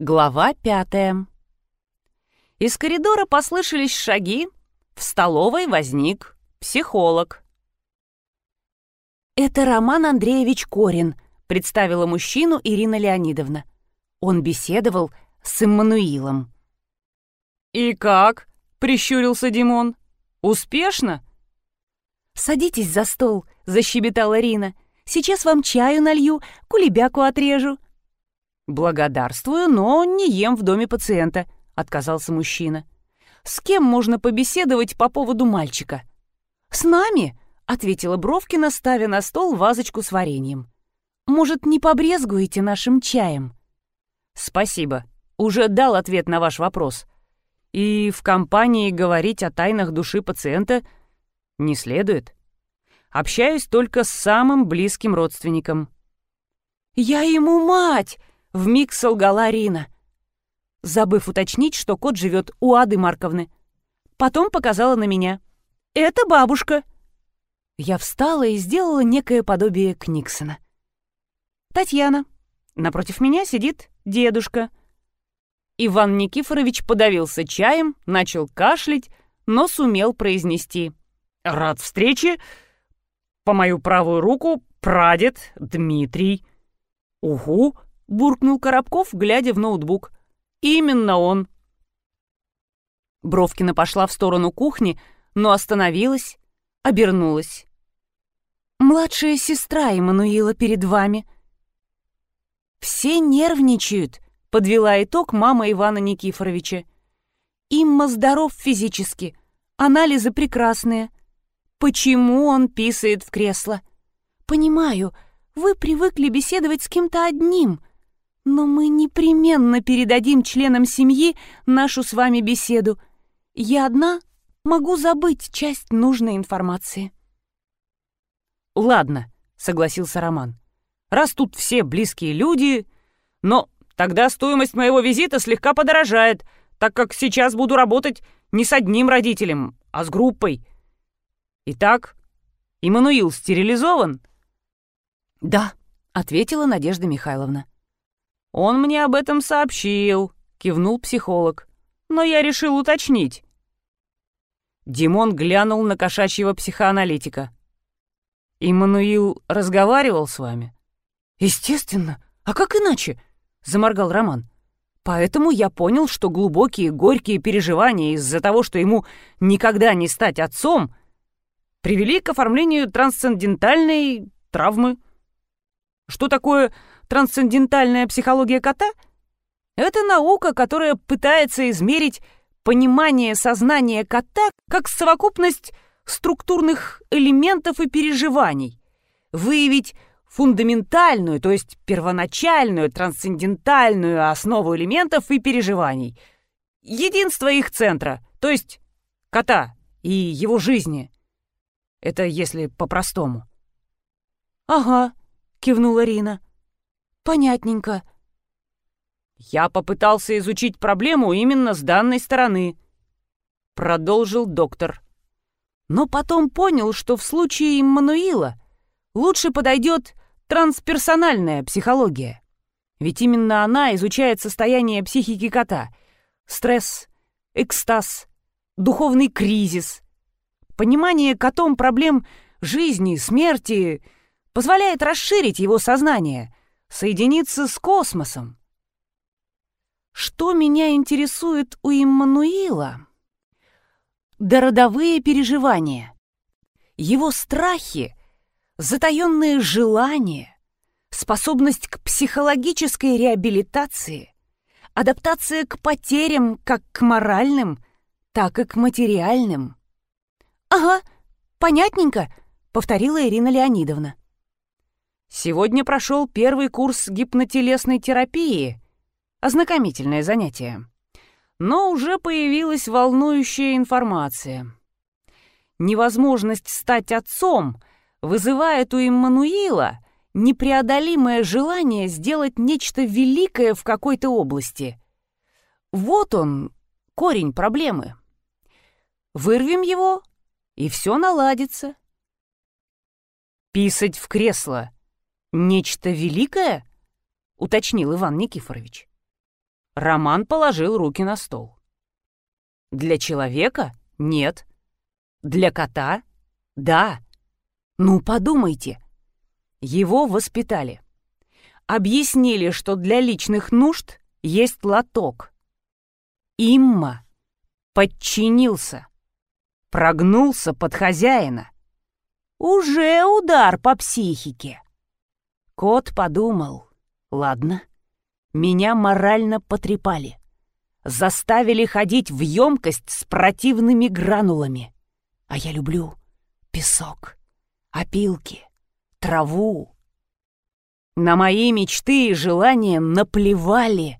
Глава пятая. Из коридора послышались шаги. В столовой возник психолог. «Это Роман Андреевич Корин», — представила мужчину Ирина Леонидовна. Он беседовал с Иммануилом. «И как?» — прищурился Димон. «Успешно?» «Садитесь за стол», — защебетала Рина. «Сейчас вам чаю налью, кулебяку отрежу». «Благодарствую, но не ем в доме пациента», — отказался мужчина. «С кем можно побеседовать по поводу мальчика?» «С нами», — ответила Бровкина, ставя на стол вазочку с вареньем. «Может, не побрезгуете нашим чаем?» «Спасибо. Уже дал ответ на ваш вопрос. И в компании говорить о тайнах души пациента не следует. Общаюсь только с самым близким родственником». «Я ему мать!» Вмиг солгала Рина, забыв уточнить, что кот живет у Ады Марковны. Потом показала на меня. «Это бабушка». Я встала и сделала некое подобие Книксона. «Татьяна. Напротив меня сидит дедушка». Иван Никифорович подавился чаем, начал кашлять, но сумел произнести. «Рад встрече. По мою правую руку прадед Дмитрий». «Угу», буркнул Коробков, глядя в ноутбук. «Именно он». Бровкина пошла в сторону кухни, но остановилась, обернулась. «Младшая сестра Эммануила перед вами». «Все нервничают», — подвела итог мама Ивана Никифоровича. «Имма здоров физически, анализы прекрасные. Почему он писает в кресло?» «Понимаю, вы привыкли беседовать с кем-то одним», но мы непременно передадим членам семьи нашу с вами беседу. Я одна могу забыть часть нужной информации. Ладно, согласился Роман. Раз тут все близкие люди, но тогда стоимость моего визита слегка подорожает, так как сейчас буду работать не с одним родителем, а с группой. Итак, Иммануил стерилизован? Да, ответила Надежда Михайловна. «Он мне об этом сообщил», — кивнул психолог. «Но я решил уточнить». Димон глянул на кошачьего психоаналитика. «Иммануил разговаривал с вами?» «Естественно. А как иначе?» — заморгал Роман. «Поэтому я понял, что глубокие, горькие переживания из-за того, что ему никогда не стать отцом, привели к оформлению трансцендентальной травмы. Что такое трансцендентальная психология кота — это наука, которая пытается измерить понимание сознания кота как совокупность структурных элементов и переживаний, выявить фундаментальную, то есть первоначальную трансцендентальную основу элементов и переживаний, единство их центра, то есть кота и его жизни. Это если по-простому. «Ага», — кивнула Рина. «Понятненько». «Я попытался изучить проблему именно с данной стороны», — продолжил доктор. «Но потом понял, что в случае Иммануила лучше подойдет трансперсональная психология. Ведь именно она изучает состояние психики кота. Стресс, экстаз, духовный кризис. Понимание котом проблем жизни, смерти позволяет расширить его сознание, соединиться с космосом. Что меня интересует у Иммануила? Дородовые переживания, его страхи, затаенные желания, способность к психологической реабилитации, адаптация к потерям как к моральным, так и к материальным. «Ага, понятненько», — повторила Ирина Леонидовна. Сегодня прошел первый курс гипнотелесной терапии. Ознакомительное занятие. Но уже появилась волнующая информация. Невозможность стать отцом вызывает у Иммануила непреодолимое желание сделать нечто великое в какой-то области. Вот он, корень проблемы. Вырвем его, и все наладится. Писать в кресло — «Нечто великое?» — уточнил Иван Никифорович. Роман положил руки на стол. Для человека? Нет. Для кота? Да. Ну, подумайте. Его воспитали. Объяснили, что для личных нужд есть лоток. Имма подчинился. Прогнулся под хозяина. Уже удар по психике. Кот подумал. Ладно, меня морально потрепали. Заставили ходить в емкость с противными гранулами. А я люблю песок, опилки, траву. На мои мечты и желания наплевали.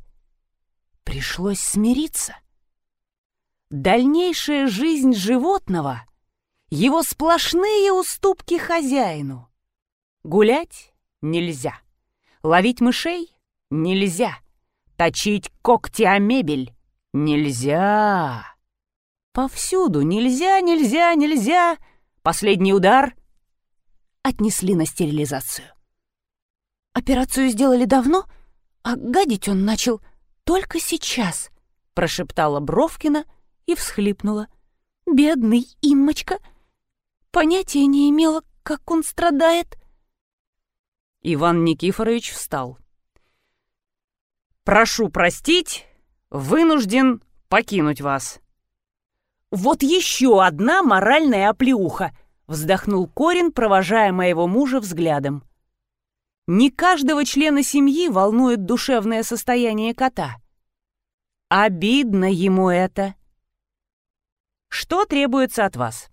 Пришлось смириться. Дальнейшая жизнь животного — его сплошные уступки хозяину. Гулять нельзя, ловить мышей нельзя, точить когти о мебель нельзя. Повсюду нельзя, нельзя, нельзя. Последний удар отнесли на стерилизацию. «Операцию сделали давно, а гадить он начал только сейчас», — прошептала Бровкина — и всхлипнула. «Бедный Иммочка! Понятия не имела, как он страдает!» Иван Никифорович встал. «Прошу простить, вынужден покинуть вас». «Вот еще одна моральная оплеуха!» — вздохнул Корин, провожая моего мужа взглядом. «Не каждого члена семьи волнует душевное состояние кота. Обидно ему это. Что требуется от вас?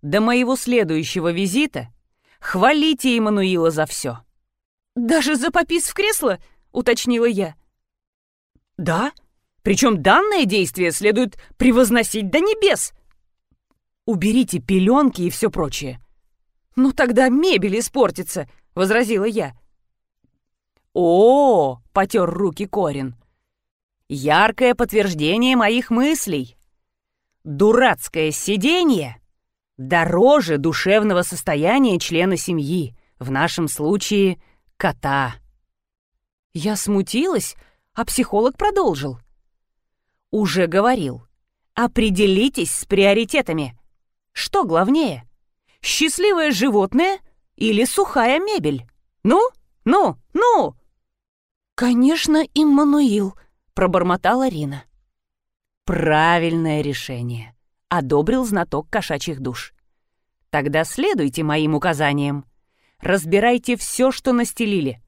До моего следующего визита хвалите Эммануила за все. «Даже за попис в кресло?» — уточнила я. «Да, причем данное действие следует превозносить до небес. Уберите пеленки и все прочее». «Ну тогда мебель испортится», — возразила я. «О, -о, -о — потер руки Корин, — яркое подтверждение моих мыслей дурацкое сиденье дороже душевного состояния члена семьи, в нашем случае кота. Я смутилась, а психолог продолжил. Уже говорил. Определитесь с приоритетами. Что главнее? Счастливое животное или сухая мебель? Ну, ну, ну! Конечно, Иммануил, пробормотала Рина. Правильное решение, одобрил знаток кошачьих душ. Тогда следуйте моим указаниям. Разбирайте все, что настелили.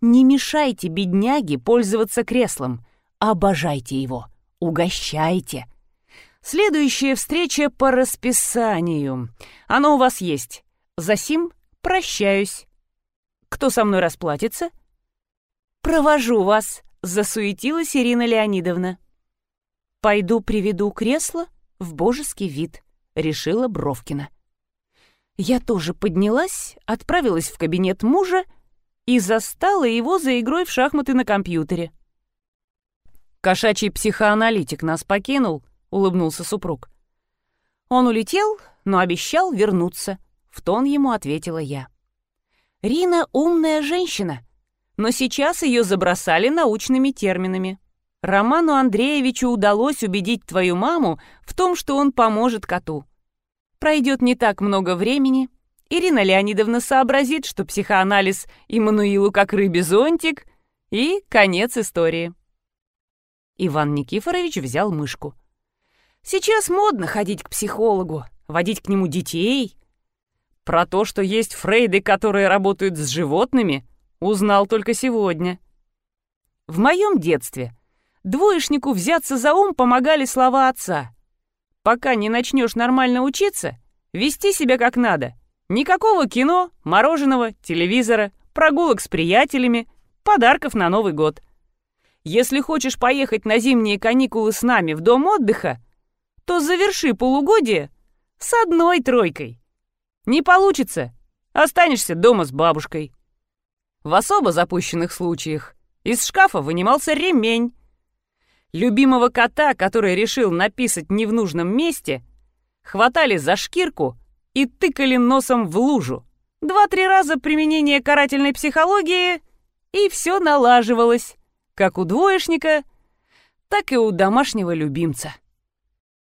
Не мешайте бедняге пользоваться креслом. Обожайте его. Угощайте. Следующая встреча по расписанию. Оно у вас есть. Засим прощаюсь. Кто со мной расплатится? Провожу вас, засуетилась Ирина Леонидовна. «Пойду приведу кресло в божеский вид», — решила Бровкина. Я тоже поднялась, отправилась в кабинет мужа и застала его за игрой в шахматы на компьютере. «Кошачий психоаналитик нас покинул», — улыбнулся супруг. Он улетел, но обещал вернуться. В тон ему ответила я. «Рина умная женщина, но сейчас ее забросали научными терминами. Роману Андреевичу удалось убедить твою маму в том, что он поможет коту. Пройдет не так много времени. Ирина Леонидовна сообразит, что психоанализ Иммануилу как рыбе зонтик, и конец истории. Иван Никифорович взял мышку. Сейчас модно ходить к психологу, водить к нему детей. Про то, что есть фрейды, которые работают с животными, узнал только сегодня. В моем детстве — Двоечнику взяться за ум помогали слова отца. Пока не начнешь нормально учиться, вести себя как надо. Никакого кино, мороженого, телевизора, прогулок с приятелями, подарков на Новый год. Если хочешь поехать на зимние каникулы с нами в дом отдыха, то заверши полугодие с одной тройкой. Не получится, останешься дома с бабушкой. В особо запущенных случаях из шкафа вынимался ремень, Любимого кота, который решил написать не в нужном месте, хватали за шкирку и тыкали носом в лужу. Два-три раза применение карательной психологии, и все налаживалось. как у двоечника, так и у домашнего любимца.